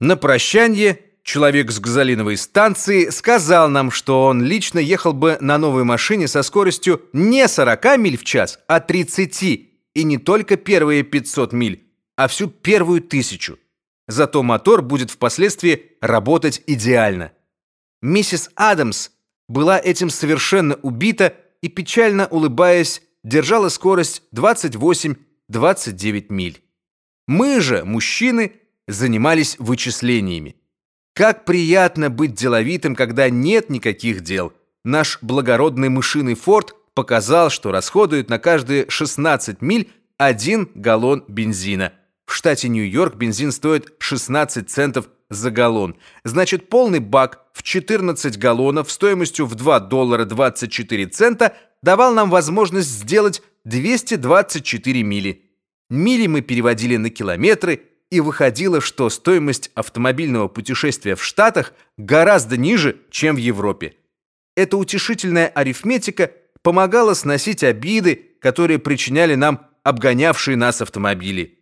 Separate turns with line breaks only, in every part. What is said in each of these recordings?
На прощание человек с газолиновой станции сказал нам, что он лично ехал бы на новой машине со скоростью не 40 миль в час, а 30, и не только первые 500 миль, а всю первую тысячу. Зато мотор будет впоследствии работать идеально. Миссис Адамс была этим совершенно убита и печально улыбаясь держала скорость 28-29 миль. Мы же, мужчины, занимались вычислениями. Как приятно быть деловитым, когда нет никаких дел. Наш благородный мышиный Форд показал, что расходует на каждые 16 миль 1 галлон бензина. В штате Нью-Йорк бензин стоит 16 центов за галлон. Значит, полный бак в 14 галлонов стоимостью в 2 доллара 24 цента давал нам возможность сделать 224 мили. Мили мы переводили на километры, и выходило, что стоимость автомобильного путешествия в Штатах гораздо ниже, чем в Европе. Эта утешительная арифметика помогала сносить обиды, которые причиняли нам обгонявшие нас автомобили.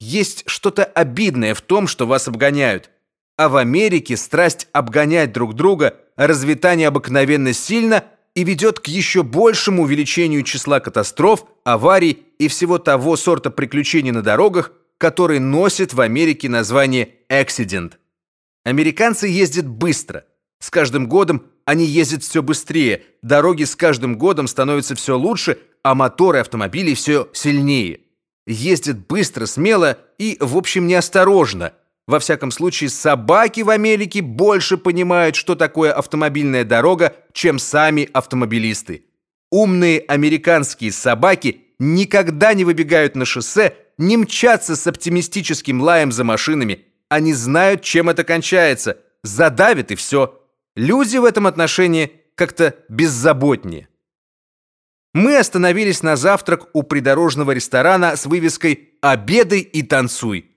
Есть что-то обидное в том, что вас обгоняют. А в Америке страсть обгонять друг друга развита необыкновенно сильно и ведет к еще большему увеличению числа катастроф, аварий и всего того сорта приключений на дорогах, который носит в Америке название accident. Американцы ездят быстро. С каждым годом они ездят все быстрее, дороги с каждым годом становятся все лучше, а моторы автомобилей все сильнее. Ездят быстро, смело и, в общем, неосторожно – во всяком случае, собаки в Америке больше понимают, что такое автомобильная дорога, чем сами автомобилисты. Умные американские собаки никогда не выбегают на шоссе, не мчатся с оптимистическим лаем за машинами. Они знают, чем это кончается. Задавят и все. Люди в этом отношении как-то беззаботнее. Мы остановились на завтрак у придорожного ресторана с вывеской «Обедай и танцуй».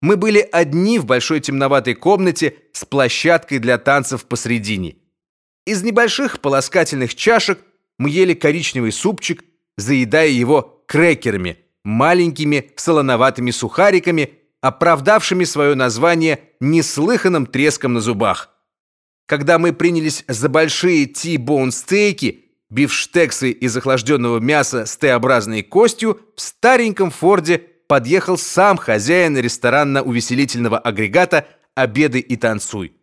Мы были одни в большой темноватой комнате с площадкой для танцев посредине. Из небольших полоскательных чашек мы ели коричневый супчик, заедая его крекерами, маленькими солоноватыми сухариками, оправдавшими свое название неслыханным треском на зубах. Когда мы принялись за большие ти-боун стейки, бифштексы из охлажденного мяса с Т-образной костью, в стареньком Форде подъехал сам хозяин ресторанно-увеселительного агрегата «Обеды и танцуй».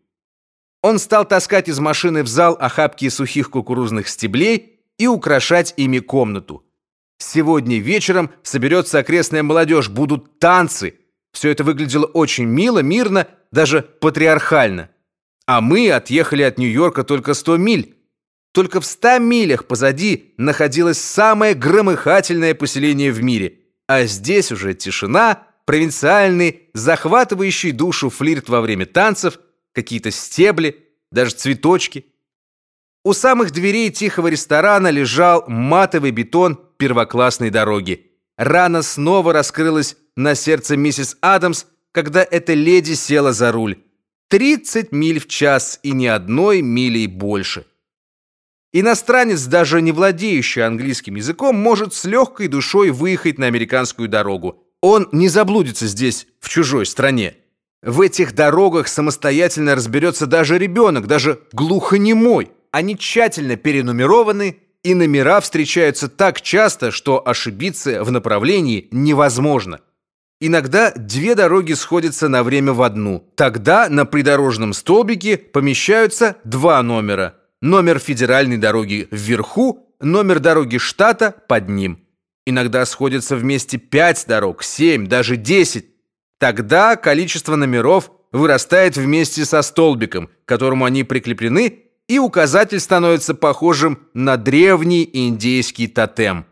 Он стал таскать из машины в зал охапки сухих кукурузных стеблей и украшать ими комнату. Сегодня вечером соберется окрестная молодежь, будут танцы. Все это выглядело очень мило, мирно, даже патриархально. А мы отъехали от Нью-Йорка только 100 миль. Только в 100 милях позади находилось самое громыхательное поселение в мире – а здесь уже тишина, провинциальный, захватывающий душу флирт во время танцев, какие-то стебли, даже цветочки. У самых дверей тихого ресторана лежал матовый бетон первоклассной дороги. Рана снова раскрылась на сердце миссис Адамс, когда эта леди села за руль. 30 миль в час и ни одной милей больше. Иностранец, даже не владеющий английским языком, может с легкой душой выехать на американскую дорогу. Он не заблудится здесь, в чужой стране. В этих дорогах самостоятельно разберется даже ребенок, даже глухонемой. Они тщательно перенумерованы, и номера встречаются так часто, что ошибиться в направлении невозможно. Иногда две дороги сходятся на время в одну. Тогда на придорожном столбике помещаются два номера – номер федеральной дороги вверху, номер дороги штата под ним. Иногда сходятся вместе пять дорог, семь, даже десять. Тогда количество номеров вырастает вместе со столбиком, к которому они прикреплены, и указатель становится похожим на древний индейский тотем.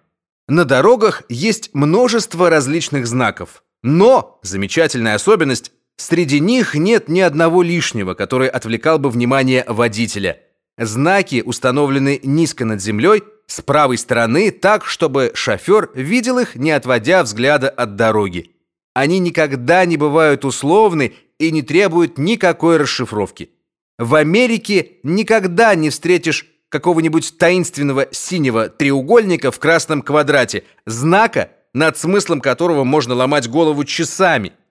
На дорогах есть множество различных знаков, но замечательная особенность среди них нет ни одного лишнего, который отвлекал бы внимание водителя. Знаки установлены низко над землей, с правой стороны, так, чтобы шофер видел их, не отводя взгляда от дороги. Они никогда не бывают условны и не требуют никакой расшифровки. В Америке никогда не встретишь какого-нибудь таинственного синего треугольника в красном квадрате, знака, над смыслом которого можно ломать голову часами –